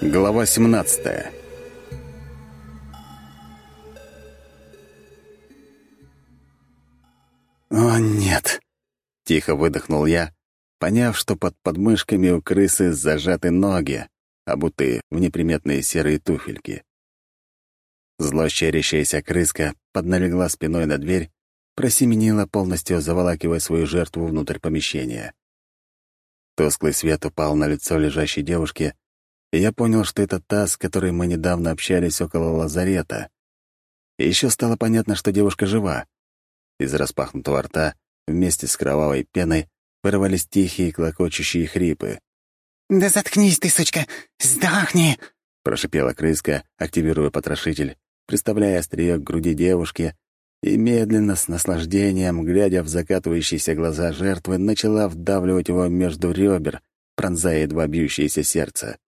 Глава 17 «О, нет!» — тихо выдохнул я, поняв, что под подмышками у крысы зажаты ноги, обутые в неприметные серые туфельки. Зло щерящаяся крыска подналегла спиной на дверь, просеменила, полностью заволакивая свою жертву внутрь помещения. Тусклый свет упал на лицо лежащей девушки, и я понял, что это та, с которой мы недавно общались около лазарета. И еще стало понятно, что девушка жива. Из распахнутого рта вместе с кровавой пеной вырвались тихие клокочущие хрипы. «Да заткнись ты, сучка! Сдохни!» — прошипела крыска, активируя потрошитель, приставляя острие к груди девушки, и медленно, с наслаждением, глядя в закатывающиеся глаза жертвы, начала вдавливать его между ребер, пронзая едва бьющееся сердце.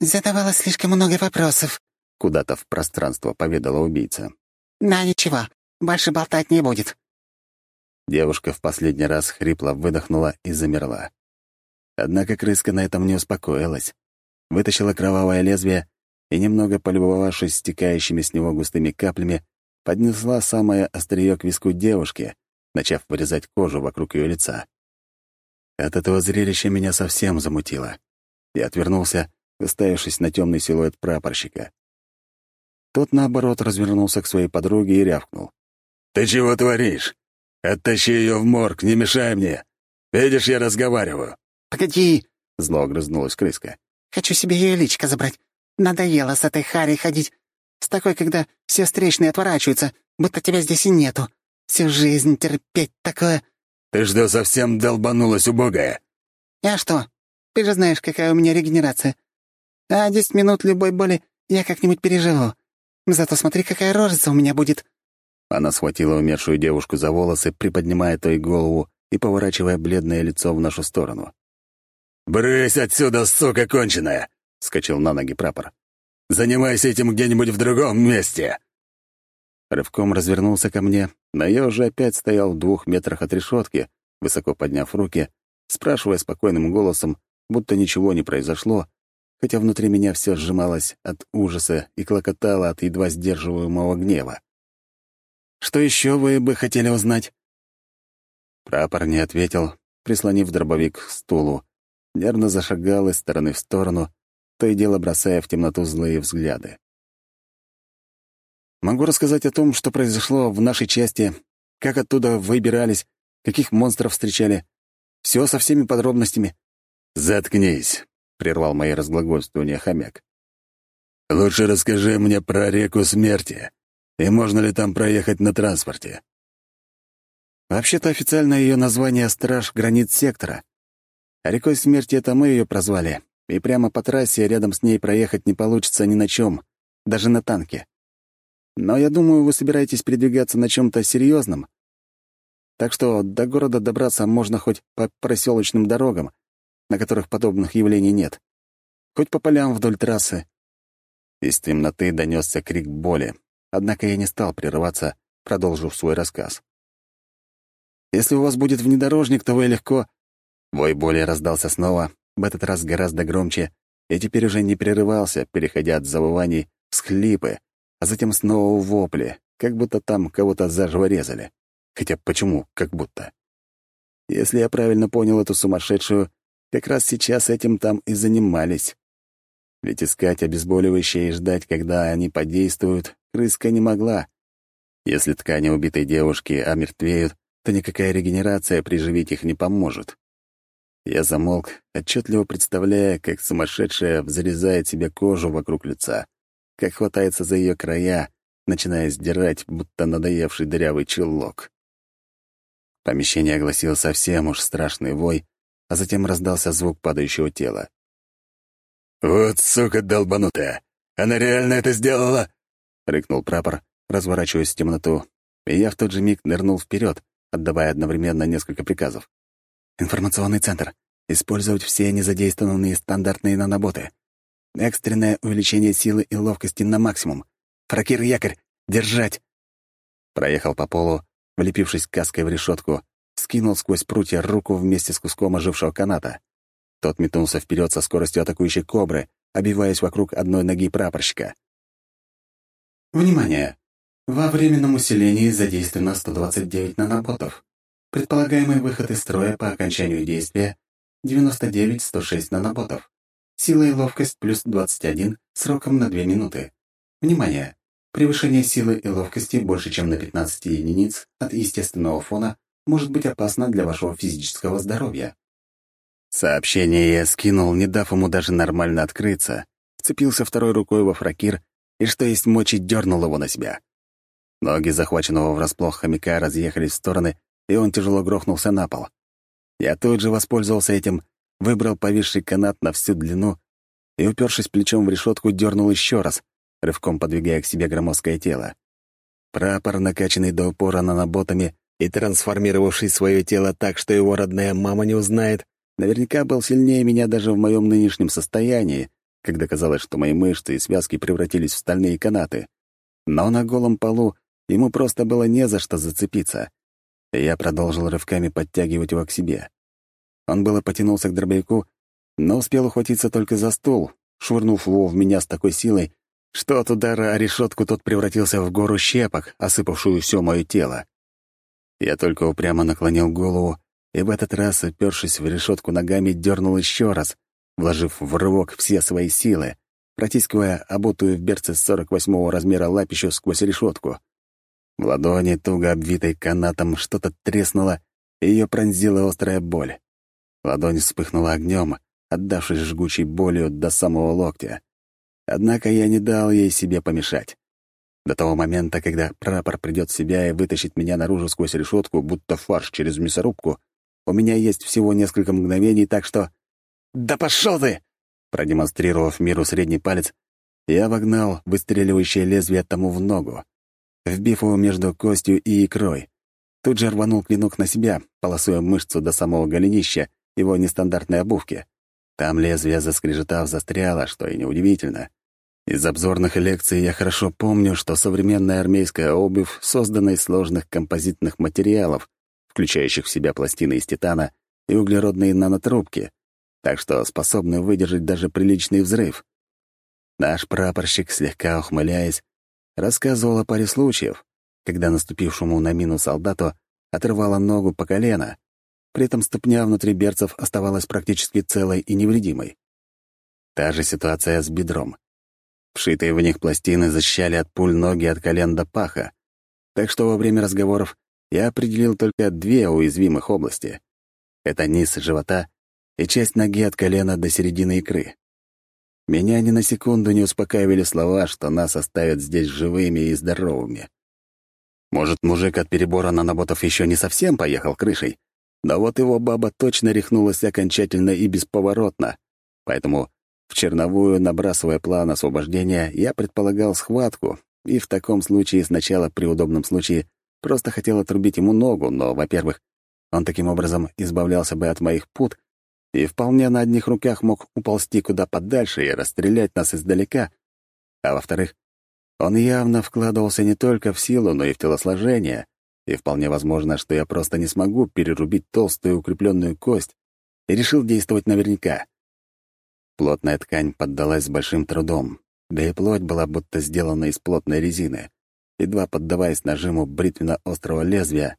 «Задавала слишком много вопросов», — куда-то в пространство поведала убийца. «На, ничего, больше болтать не будет». Девушка в последний раз хрипло выдохнула и замерла. Однако крыска на этом не успокоилась. Вытащила кровавое лезвие и, немного полюбовавшись стекающими с него густыми каплями, поднесла самое острие к виску девушки, начав вырезать кожу вокруг ее лица. От этого зрелища меня совсем замутило. Я отвернулся, уставившись на темный силуэт прапорщика. Тот, наоборот, развернулся к своей подруге и рявкнул. «Ты чего творишь? Оттащи ее в морг, не мешай мне. Видишь, я разговариваю». «Погоди!» — зло огрызнулась крыска. «Хочу себе ее личико забрать. Надоело с этой Харей ходить. С такой, когда все встречные отворачиваются, будто тебя здесь и нету. Всю жизнь терпеть такое...» «Ты что, совсем долбанулась, убогая?» «А что? Ты же знаешь, какая у меня регенерация. А десять минут любой боли я как-нибудь переживу. Зато смотри, какая рожица у меня будет». Она схватила умершую девушку за волосы, приподнимая той голову и поворачивая бледное лицо в нашу сторону. «Брысь отсюда, сука конченая!» — скачал на ноги прапор. «Занимайся этим где-нибудь в другом месте!» Рывком развернулся ко мне, но я уже опять стоял в двух метрах от решетки, высоко подняв руки, спрашивая спокойным голосом, будто ничего не произошло, хотя внутри меня все сжималось от ужаса и клокотало от едва сдерживаемого гнева. «Что еще вы бы хотели узнать?» Прапор не ответил, прислонив дробовик к стулу, нервно зашагал из стороны в сторону, то и дело бросая в темноту злые взгляды. Могу рассказать о том, что произошло в нашей части, как оттуда выбирались, каких монстров встречали. Все со всеми подробностями. «Заткнись», — прервал мои разглагольствования хомяк. «Лучше расскажи мне про реку смерти, и можно ли там проехать на транспорте». Вообще-то официально ее название «Страж границ сектора». А рекой смерти это мы ее прозвали, и прямо по трассе рядом с ней проехать не получится ни на чем, даже на танке. Но я думаю, вы собираетесь передвигаться на чем то серьезном. Так что до города добраться можно хоть по проселочным дорогам, на которых подобных явлений нет, хоть по полям вдоль трассы. Из темноты донесся крик боли, однако я не стал прерываться, продолжив свой рассказ. Если у вас будет внедорожник, то вы легко... Вой боли раздался снова, в этот раз гораздо громче, и теперь уже не прерывался, переходя от завываний в схлипы, а затем снова в вопли, как будто там кого-то заживо резали. Хотя почему «как будто»? Если я правильно понял эту сумасшедшую, как раз сейчас этим там и занимались. Ведь искать обезболивающее и ждать, когда они подействуют, крыска не могла. Если ткани убитой девушки омертвеют, то никакая регенерация приживить их не поможет. Я замолк, отчетливо представляя, как сумасшедшая взрезает себе кожу вокруг лица, как хватается за ее края, начиная сдирать, будто надоевший дырявый чулок. Помещение огласил совсем уж страшный вой, а затем раздался звук падающего тела. «Вот сука долбанутая! Она реально это сделала?» — рыкнул прапор, разворачиваясь в темноту, и я в тот же миг нырнул вперед, отдавая одновременно несколько приказов. Информационный центр. Использовать все незадействованные стандартные наноботы. Экстренное увеличение силы и ловкости на максимум. Фракир якорь. Держать. Проехал по полу, влепившись каской в решетку, скинул сквозь прутья руку вместе с куском ожившего каната. Тот метнулся вперед со скоростью атакующей кобры, обиваясь вокруг одной ноги прапорщика. Внимание! Во временном усилении задействовано 129 наноботов. Предполагаемый выход из строя по окончанию действия 99-106 наноботов. Сила и ловкость плюс 21 сроком на 2 минуты. Внимание! Превышение силы и ловкости больше, чем на 15 единиц от естественного фона может быть опасно для вашего физического здоровья. Сообщение я скинул, не дав ему даже нормально открыться, вцепился второй рукой во фракир и, что есть мочи, дернул его на себя. Ноги захваченного врасплох хомяка разъехались в стороны, и он тяжело грохнулся на пол. Я тут же воспользовался этим, выбрал повисший канат на всю длину и, упершись плечом в решетку, дернул еще раз, рывком подвигая к себе громоздкое тело. Прапор, накачанный до упора наноботами и трансформировавший свое тело так, что его родная мама не узнает, наверняка был сильнее меня даже в моем нынешнем состоянии, когда казалось, что мои мышцы и связки превратились в стальные канаты. Но на голом полу ему просто было не за что зацепиться — я продолжил рывками подтягивать его к себе. Он было потянулся к дробовику, но успел ухватиться только за стул, швырнув его в меня с такой силой, что от удара о решетку тот превратился в гору щепок, осыпавшую все мое тело. Я только упрямо наклонил голову и в этот раз, опершись в решетку ногами, дернул еще раз, вложив в рывок все свои силы, протискивая обутую в берце 48-го размера лапищу сквозь решетку. В ладони, туго обвитой канатом, что-то треснуло, и ее пронзила острая боль. Ладонь вспыхнула огнем, отдавшись жгучей болью до самого локтя. Однако я не дал ей себе помешать. До того момента, когда прапор придет в себя и вытащит меня наружу сквозь решетку, будто фарш через мясорубку, у меня есть всего несколько мгновений, так что... «Да пошел ты!» Продемонстрировав миру средний палец, я вогнал выстреливающее лезвие тому в ногу вбив его между костью и икрой. Тут же рванул клинок на себя, полосуя мышцу до самого голенища его нестандартной обувки. Там лезвие, заскрежетав, застряло, что и неудивительно. Из обзорных лекций я хорошо помню, что современная армейская обувь создана из сложных композитных материалов, включающих в себя пластины из титана и углеродные нанотрубки, так что способны выдержать даже приличный взрыв. Наш прапорщик, слегка ухмыляясь, рассказывал о паре случаев, когда наступившему на мину солдату отрывала ногу по колено, при этом ступня внутри берцев оставалась практически целой и невредимой. Та же ситуация с бедром. Вшитые в них пластины защищали от пуль ноги от колен до паха, так что во время разговоров я определил только две уязвимых области. Это низ живота и часть ноги от колена до середины икры. Меня ни на секунду не успокаивали слова, что нас оставят здесь живыми и здоровыми. Может, мужик от перебора наноботов еще не совсем поехал крышей, но вот его баба точно рехнулась окончательно и бесповоротно. Поэтому в черновую, набрасывая план освобождения, я предполагал схватку, и в таком случае сначала, при удобном случае, просто хотел отрубить ему ногу, но, во-первых, он таким образом избавлялся бы от моих пут, и вполне на одних руках мог уползти куда подальше и расстрелять нас издалека. А во-вторых, он явно вкладывался не только в силу, но и в телосложение, и вполне возможно, что я просто не смогу перерубить толстую укрепленную кость, и решил действовать наверняка. Плотная ткань поддалась с большим трудом, да и плоть была будто сделана из плотной резины, едва поддаваясь нажиму бритвенно-острого лезвия.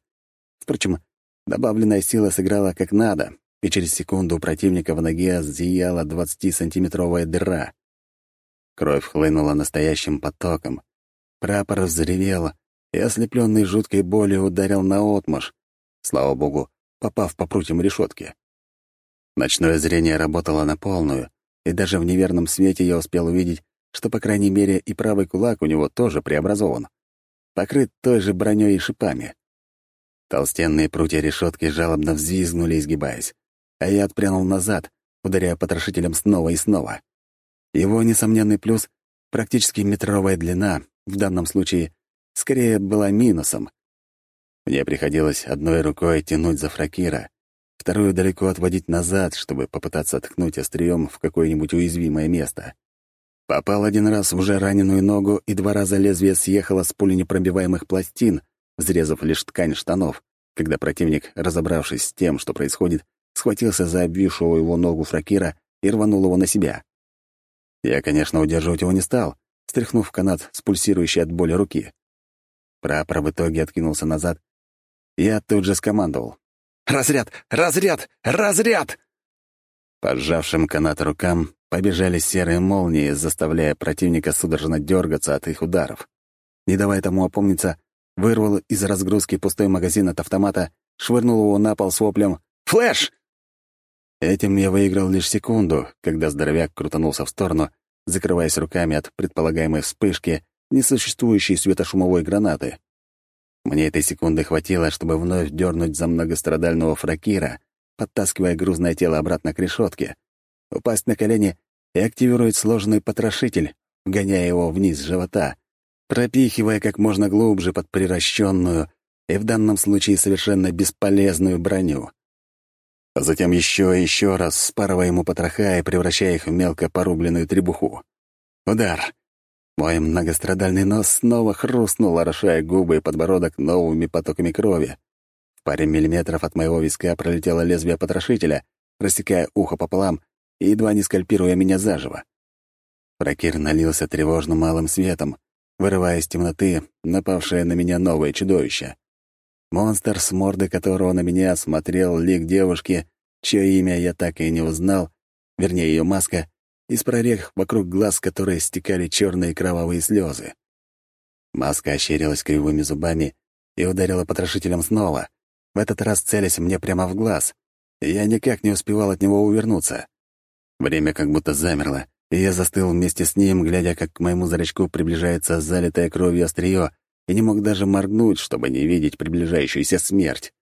Впрочем, добавленная сила сыграла как надо, и через секунду у противника в ноге зияла 20-сантиметровая дыра. Кровь хлынула настоящим потоком. Прапор взревел и, ослепленный жуткой болью, ударил на отмаш, слава богу, попав по прутьям решетки. Ночное зрение работало на полную, и даже в неверном свете я успел увидеть, что, по крайней мере, и правый кулак у него тоже преобразован, покрыт той же броней и шипами. Толстенные прутья решетки жалобно взвизгнули, изгибаясь а я отпрянул назад, ударяя потрошителем снова и снова. Его несомненный плюс — практически метровая длина, в данном случае, скорее была минусом. Мне приходилось одной рукой тянуть за фракира, вторую далеко отводить назад, чтобы попытаться ткнуть острием в какое-нибудь уязвимое место. Попал один раз в уже раненую ногу, и два раза лезвие съехало с пуленепробиваемых пластин, взрезав лишь ткань штанов, когда противник, разобравшись с тем, что происходит, схватился за обвисшую его ногу фракира и рванул его на себя. Я, конечно, удерживать его не стал, стряхнув канат с пульсирующей от боли руки. Прапор в итоге откинулся назад. Я тут же скомандовал. «Разряд! Разряд! Разряд!» По сжавшим канат рукам побежали серые молнии, заставляя противника судорожно дергаться от их ударов. Не давая тому опомниться, вырвал из разгрузки пустой магазин от автомата, швырнул его на пол с воплем «Флэш!». Этим я выиграл лишь секунду, когда здоровяк крутанулся в сторону, закрываясь руками от предполагаемой вспышки несуществующей светошумовой гранаты. Мне этой секунды хватило, чтобы вновь дернуть за многострадального фракира, подтаскивая грузное тело обратно к решетке, упасть на колени и активировать сложный потрошитель, гоняя его вниз живота, пропихивая как можно глубже под приращенную и в данном случае совершенно бесполезную броню. А затем еще и еще раз спарывая ему потроха и превращая их в мелко порубленную требуху. Удар. Мой многострадальный нос снова хрустнул, орошая губы и подбородок новыми потоками крови. В паре миллиметров от моего виска пролетело лезвие потрошителя, рассекая ухо пополам и едва не скальпируя меня заживо. Прокир налился тревожным малым светом, вырывая из темноты напавшее на меня новое чудовище. Монстр, с морды которого на меня смотрел лик девушки, чье имя я так и не узнал, вернее, ее маска, из прорех вокруг глаз которой стекали черные кровавые слезы. Маска ощерилась кривыми зубами и ударила потрошителем снова, в этот раз целясь мне прямо в глаз. Я никак не успевал от него увернуться. Время как будто замерло, и я застыл вместе с ним, глядя, как к моему зрачку приближается залитое кровью острие, и не мог даже моргнуть, чтобы не видеть приближающуюся смерть.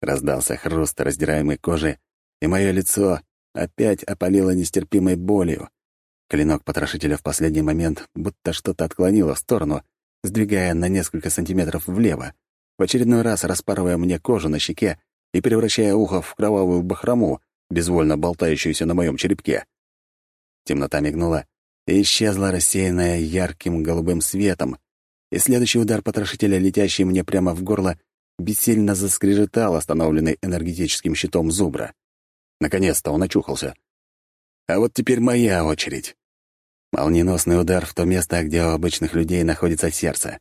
Раздался хруст раздираемой кожи, и мое лицо опять опалило нестерпимой болью. Клинок потрошителя в последний момент будто что-то отклонило в сторону, сдвигая на несколько сантиметров влево, в очередной раз распарывая мне кожу на щеке и превращая ухо в кровавую бахрому, безвольно болтающуюся на моем черепке. Темнота мигнула и исчезла, рассеянная ярким голубым светом, и следующий удар потрошителя, летящий мне прямо в горло, бессильно заскрежетал, остановленный энергетическим щитом зубра. Наконец-то он очухался. А вот теперь моя очередь. Молниеносный удар в то место, где у обычных людей находится сердце.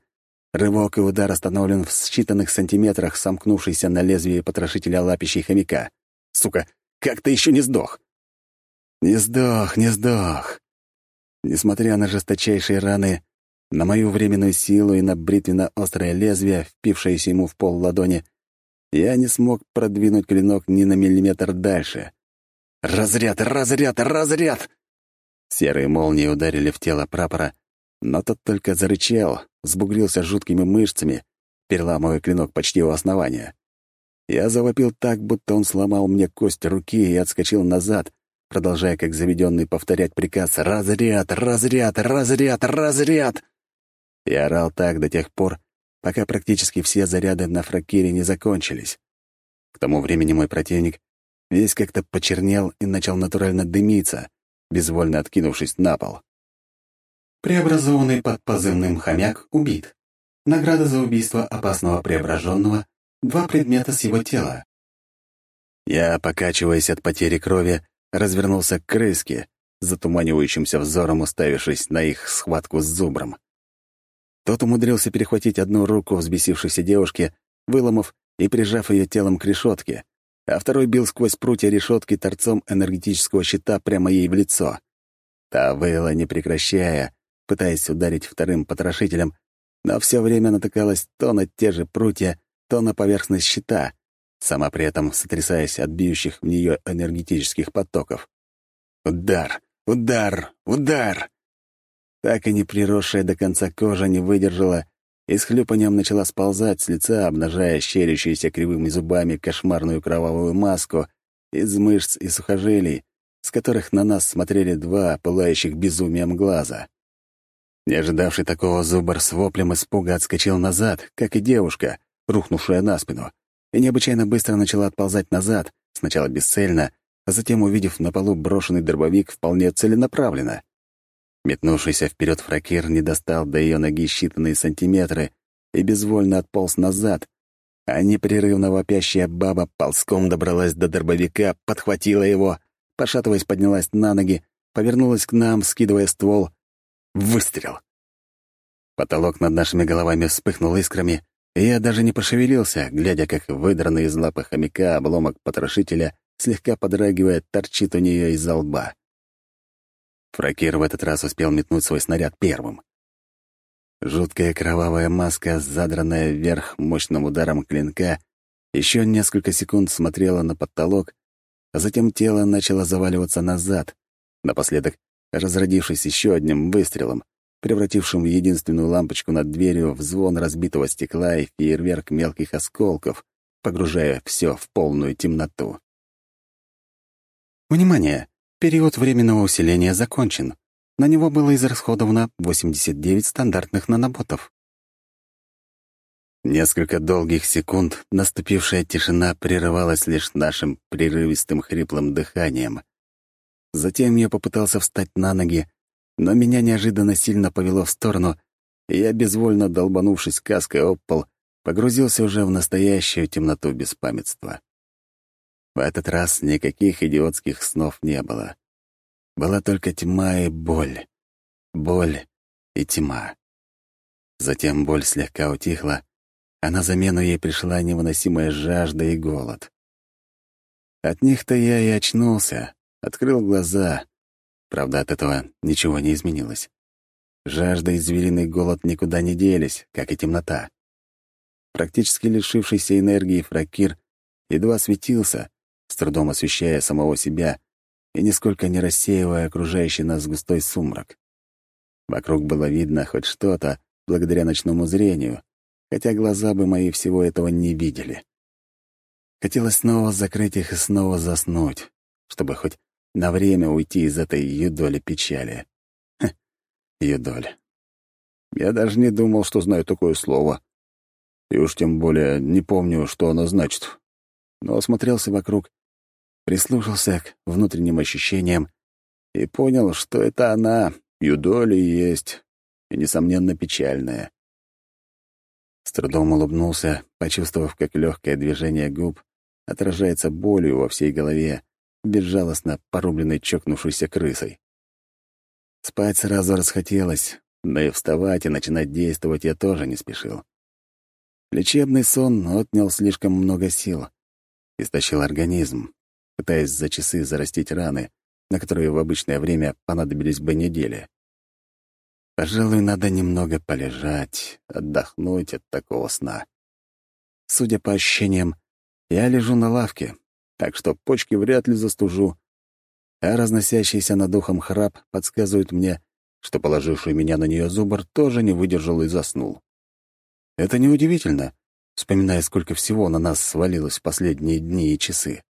Рывок и удар остановлен в считанных сантиметрах, сомкнувшийся на лезвии потрошителя лапищей хомяка. Сука, как ты еще не сдох? Не сдох, не сдох. Несмотря на жесточайшие раны, на мою временную силу и на бритвенно-острое лезвие, впившееся ему в пол ладони, я не смог продвинуть клинок ни на миллиметр дальше. «Разряд! Разряд! Разряд!» Серые молнии ударили в тело прапора, но тот только зарычал, сбугрился жуткими мышцами, переламывая клинок почти у основания. Я завопил так, будто он сломал мне кость руки и отскочил назад, продолжая как заведенный повторять приказ «Разряд! Разряд! Разряд! Разряд!» и орал так до тех пор, пока практически все заряды на фракире не закончились. К тому времени мой противник весь как-то почернел и начал натурально дымиться, безвольно откинувшись на пол. Преобразованный под позывным «Хомяк» убит. Награда за убийство опасного преображенного — два предмета с его тела. Я, покачиваясь от потери крови, развернулся к крыске, затуманивающимся взором уставившись на их схватку с зубром. Тот умудрился перехватить одну руку взбесившейся девушки, выломав и прижав ее телом к решетке, а второй бил сквозь прутья решетки торцом энергетического щита прямо ей в лицо. Та выла, не прекращая, пытаясь ударить вторым потрошителем, но все время натыкалась то на те же прутья, то на поверхность щита, сама при этом сотрясаясь от бьющих в нее энергетических потоков. Удар! Удар! Удар! Так и не приросшая до конца кожа не выдержала и с хлюпанием начала сползать с лица, обнажая щерящуюся кривыми зубами кошмарную кровавую маску из мышц и сухожилий, с которых на нас смотрели два пылающих безумием глаза. Не ожидавший такого зубр с воплем испуга отскочил назад, как и девушка, рухнувшая на спину, и необычайно быстро начала отползать назад, сначала бесцельно, а затем, увидев на полу брошенный дробовик, вполне целенаправленно. Метнувшийся вперед фракир не достал до ее ноги считанные сантиметры и безвольно отполз назад, а непрерывно вопящая баба ползком добралась до дробовика, подхватила его, пошатываясь, поднялась на ноги повернулась к нам, скидывая ствол. Выстрел. Потолок над нашими головами вспыхнул искрами, и я даже не пошевелился, глядя, как выдранный из лапы хомяка обломок потрошителя, слегка подрагивая, торчит у нее из-за лба. Фракир в этот раз успел метнуть свой снаряд первым. Жуткая кровавая маска, задранная вверх мощным ударом клинка, еще несколько секунд смотрела на потолок, а затем тело начало заваливаться назад, напоследок разродившись еще одним выстрелом, превратившим единственную лампочку над дверью в звон разбитого стекла и фейерверк мелких осколков, погружая все в полную темноту. Внимание! Период временного усиления закончен. На него было израсходовано 89 стандартных наноботов. Несколько долгих секунд наступившая тишина прерывалась лишь нашим прерывистым хриплым дыханием. Затем я попытался встать на ноги, но меня неожиданно сильно повело в сторону, и я, безвольно долбанувшись каской об пол, погрузился уже в настоящую темноту беспамятства. В этот раз никаких идиотских снов не было. Была только тьма и боль. Боль и тьма. Затем боль слегка утихла, а на замену ей пришла невыносимая жажда и голод. От них-то я и очнулся, открыл глаза, Правда, от этого ничего не изменилось. Жажда и звериный голод никуда не делись, как и темнота. Практически лишившийся энергии фракир едва светился, трудом освещая самого себя и нисколько не рассеивая окружающий нас густой сумрак. Вокруг было видно хоть что-то благодаря ночному зрению, хотя глаза бы мои всего этого не видели. Хотелось снова закрыть их и снова заснуть, чтобы хоть на время уйти из этой юдоли печали. Хе, юдоль. Я даже не думал, что знаю такое слово. И уж тем более не помню, что оно значит. Но осмотрелся вокруг, прислушался к внутренним ощущениям и понял, что это она, юдоли есть, и, несомненно, печальная. С трудом улыбнулся, почувствовав, как легкое движение губ отражается болью во всей голове, безжалостно порубленной чокнувшейся крысой. Спать сразу расхотелось, да и вставать и начинать действовать я тоже не спешил. Лечебный сон отнял слишком много сил, истощил организм, пытаясь за часы зарастить раны, на которые в обычное время понадобились бы недели. Пожалуй, надо немного полежать, отдохнуть от такого сна. Судя по ощущениям, я лежу на лавке, так что почки вряд ли застужу. А разносящийся над ухом храп подсказывает мне, что положивший меня на нее зубр тоже не выдержал и заснул. Это неудивительно, вспоминая, сколько всего на нас свалилось в последние дни и часы.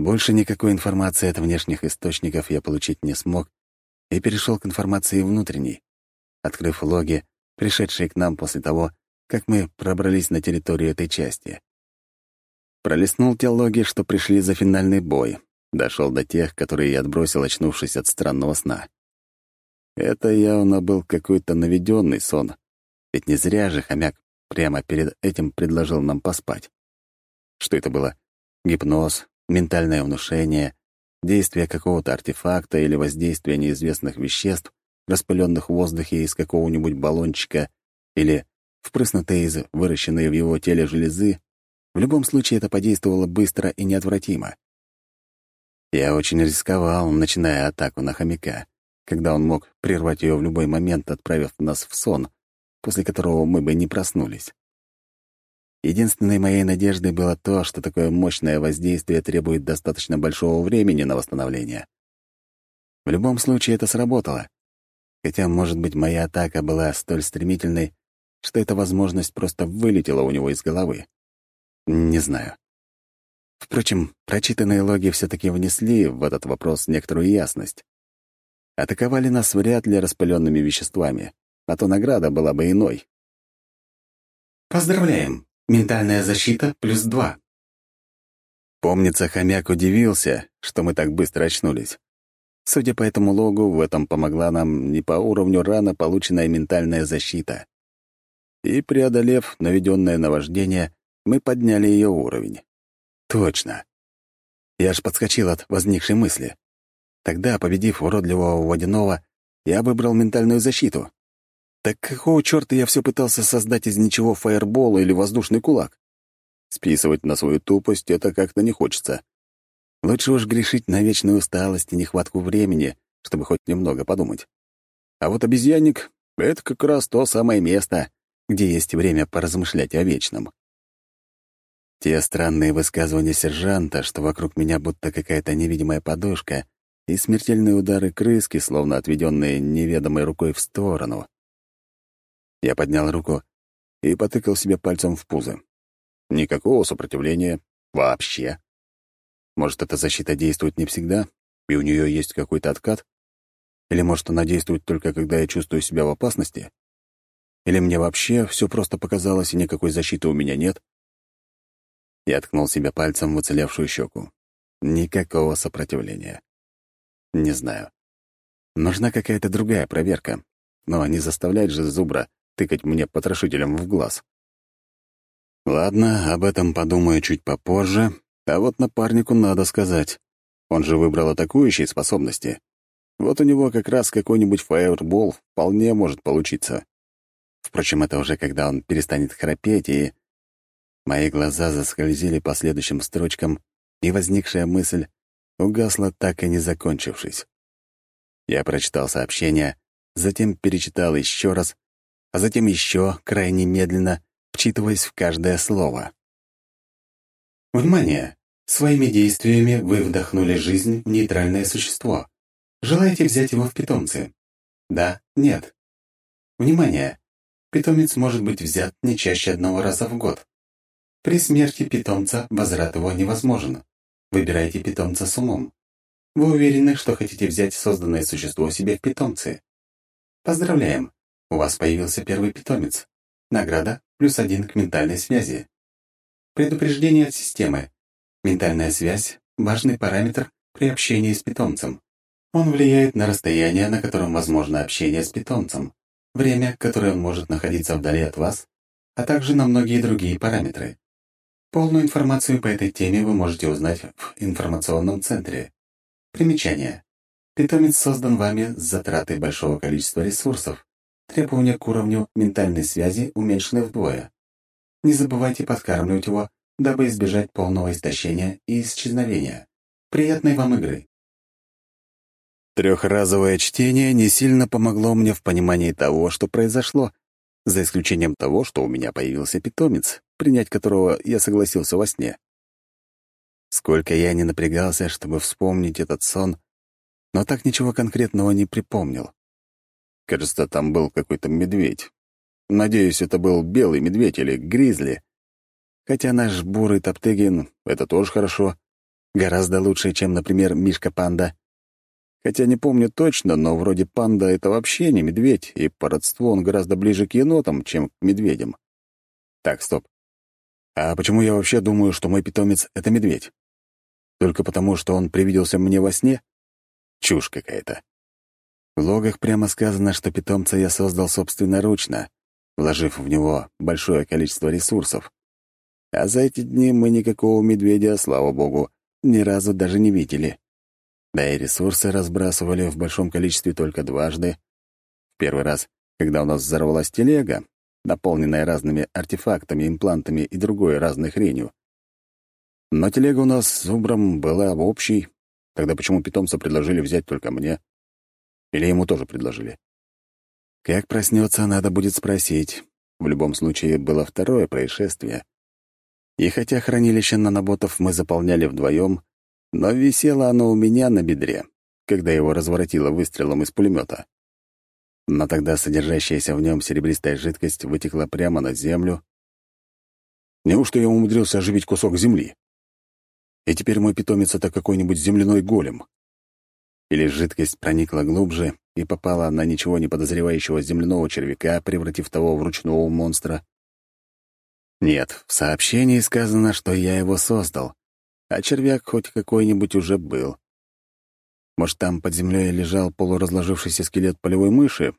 Больше никакой информации от внешних источников я получить не смог и перешел к информации внутренней, открыв логи, пришедшие к нам после того, как мы пробрались на территорию этой части. Пролистнул те логи, что пришли за финальный бой. Дошел до тех, которые я отбросил, очнувшись от странного сна. Это явно был какой-то наведенный сон. Ведь не зря же хомяк прямо перед этим предложил нам поспать. Что это было? Гипноз, ментальное внушение, действие какого-то артефакта или воздействие неизвестных веществ, распыленных в воздухе из какого-нибудь баллончика или впрыснутые из выращенные в его теле железы в любом случае это подействовало быстро и неотвратимо. Я очень рисковал, начиная атаку на хомяка, когда он мог прервать ее в любой момент, отправив нас в сон, после которого мы бы не проснулись. Единственной моей надеждой было то, что такое мощное воздействие требует достаточно большого времени на восстановление. В любом случае это сработало. Хотя, может быть, моя атака была столь стремительной, что эта возможность просто вылетела у него из головы. Не знаю. Впрочем, прочитанные логи все таки внесли в этот вопрос некоторую ясность. Атаковали нас вряд ли распыленными веществами, а то награда была бы иной. Поздравляем! Ментальная защита плюс два. Помнится, хомяк удивился, что мы так быстро очнулись. Судя по этому логу, в этом помогла нам не по уровню рано полученная ментальная защита. И, преодолев наведенное наваждение, мы подняли ее уровень. Точно. Я аж подскочил от возникшей мысли. Тогда, победив уродливого водяного, я выбрал ментальную защиту. Так какого черта я все пытался создать из ничего фаербол или воздушный кулак? Списывать на свою тупость это как-то не хочется. Лучше уж грешить на вечную усталость и нехватку времени, чтобы хоть немного подумать. А вот обезьянник — это как раз то самое место, где есть время поразмышлять о вечном. Те странные высказывания сержанта, что вокруг меня будто какая-то невидимая подушка, и смертельные удары крыски, словно отведенные неведомой рукой в сторону. Я поднял руку и потыкал себе пальцем в пузо. Никакого сопротивления вообще. Может, эта защита действует не всегда, и у нее есть какой-то откат? Или, может, она действует только когда я чувствую себя в опасности? Или мне вообще все просто показалось, и никакой защиты у меня нет? Я ткнул себя пальцем в уцелевшую щеку. Никакого сопротивления. Не знаю. Нужна какая-то другая проверка. Но не заставлять же зубра тыкать мне потрошителем в глаз. Ладно, об этом подумаю чуть попозже, а вот напарнику надо сказать. Он же выбрал атакующие способности. Вот у него как раз какой-нибудь фаербол вполне может получиться. Впрочем, это уже когда он перестанет храпеть, и... Мои глаза заскользили по следующим строчкам, и возникшая мысль угасла, так и не закончившись. Я прочитал сообщение, затем перечитал еще раз, а затем еще, крайне медленно, вчитываясь в каждое слово. «Внимание! Своими действиями вы вдохнули жизнь в нейтральное существо. Желаете взять его в питомцы? Да, нет. Внимание! Питомец может быть взят не чаще одного раза в год. При смерти питомца возврат его невозможен. Выбирайте питомца с умом. Вы уверены, что хотите взять созданное существо себе в питомцы? Поздравляем! У вас появился первый питомец. Награда плюс один к ментальной связи. Предупреждение от системы. Ментальная связь – важный параметр при общении с питомцем. Он влияет на расстояние, на котором возможно общение с питомцем, время, которое он может находиться вдали от вас, а также на многие другие параметры. Полную информацию по этой теме вы можете узнать в информационном центре. Примечание. Питомец создан вами с затратой большого количества ресурсов. Требования к уровню ментальной связи уменьшены вдвое. Не забывайте подкармливать его, дабы избежать полного истощения и исчезновения. Приятной вам игры! Трехразовое чтение не сильно помогло мне в понимании того, что произошло, за исключением того, что у меня появился питомец, принять которого я согласился во сне. Сколько я не напрягался, чтобы вспомнить этот сон, но так ничего конкретного не припомнил. Кажется, там был какой-то медведь. Надеюсь, это был белый медведь или гризли. Хотя наш бурый Топтыгин — это тоже хорошо. Гораздо лучше, чем, например, Мишка-панда. Хотя не помню точно, но вроде панда — это вообще не медведь, и по родству он гораздо ближе к енотам, чем к медведям. Так, стоп. А почему я вообще думаю, что мой питомец — это медведь? Только потому, что он привиделся мне во сне? Чушь какая-то. В логах прямо сказано, что питомца я создал собственноручно, вложив в него большое количество ресурсов. А за эти дни мы никакого медведя, слава богу, ни разу даже не видели. Да и ресурсы разбрасывали в большом количестве только дважды. В первый раз, когда у нас взорвалась телега, наполненная разными артефактами, имплантами и другой разной хренью. Но телега у нас с Зубром была общей, тогда почему питомца предложили взять только мне? Или ему тоже предложили? Как проснется, надо будет спросить. В любом случае, было второе происшествие. И хотя хранилище наноботов мы заполняли вдвоем, но висело оно у меня на бедре, когда его разворотило выстрелом из пулемета. Но тогда содержащаяся в нем серебристая жидкость вытекла прямо на землю. Неужто я умудрился оживить кусок земли? И теперь мой питомец — это какой-нибудь земляной голем. Или жидкость проникла глубже и попала на ничего не подозревающего земляного червяка, превратив того в ручного монстра. Нет, в сообщении сказано, что я его создал, а червяк хоть какой-нибудь уже был. Может, там под землей лежал полуразложившийся скелет полевой мыши,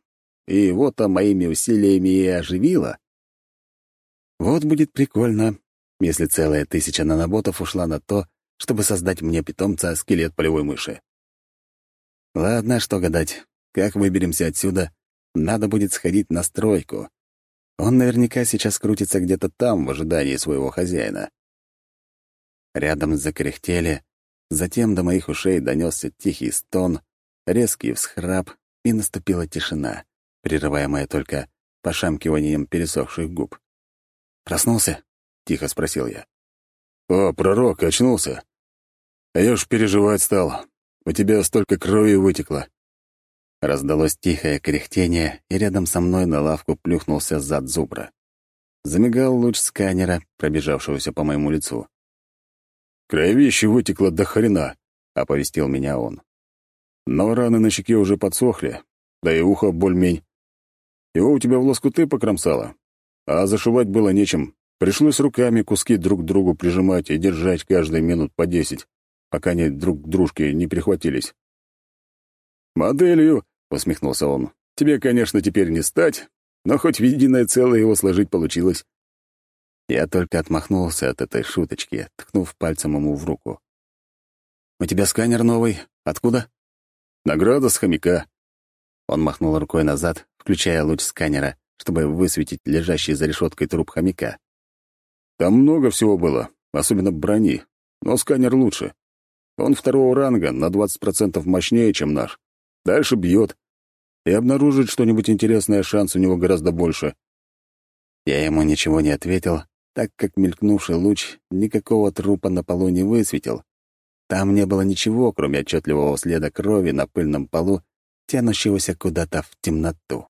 и а моими усилиями и оживила? Вот будет прикольно, если целая тысяча наноботов ушла на то, чтобы создать мне питомца скелет полевой мыши. Ладно, что гадать. Как выберемся отсюда, надо будет сходить на стройку. Он наверняка сейчас крутится где-то там, в ожидании своего хозяина. Рядом закряхтели, затем до моих ушей донесся тихий стон, резкий всхрап, и наступила тишина, прерываемая только пошамкиванием пересохших губ. «Проснулся?» — тихо спросил я. «О, пророк, очнулся. Я уж переживать стал. У тебя столько крови вытекло». Раздалось тихое кряхтение, и рядом со мной на лавку плюхнулся зад зубра. Замигал луч сканера, пробежавшегося по моему лицу. «Кровище вытекло до хрена», — оповестил меня он. «Но раны на щеке уже подсохли, да и ухо боль-мень. Его у тебя в лоскуты покромсало, а зашивать было нечем. Пришлось руками куски друг к другу прижимать и держать каждые минут по десять, пока они друг к дружке не прихватились. «Моделью», — усмехнулся он, — «тебе, конечно, теперь не стать, но хоть в единое целое его сложить получилось». Я только отмахнулся от этой шуточки, ткнув пальцем ему в руку. «У тебя сканер новый. Откуда?» «Награда с хомяка». Он махнул рукой назад, включая луч сканера, чтобы высветить лежащий за решеткой труп хомяка. Там много всего было, особенно брони, но сканер лучше. Он второго ранга, на 20% мощнее, чем наш. Дальше бьет. И обнаружить что-нибудь интересное шанс у него гораздо больше. Я ему ничего не ответил, так как мелькнувший луч никакого трупа на полу не высветил. Там не было ничего, кроме отчетливого следа крови на пыльном полу, тянущегося куда-то в темноту.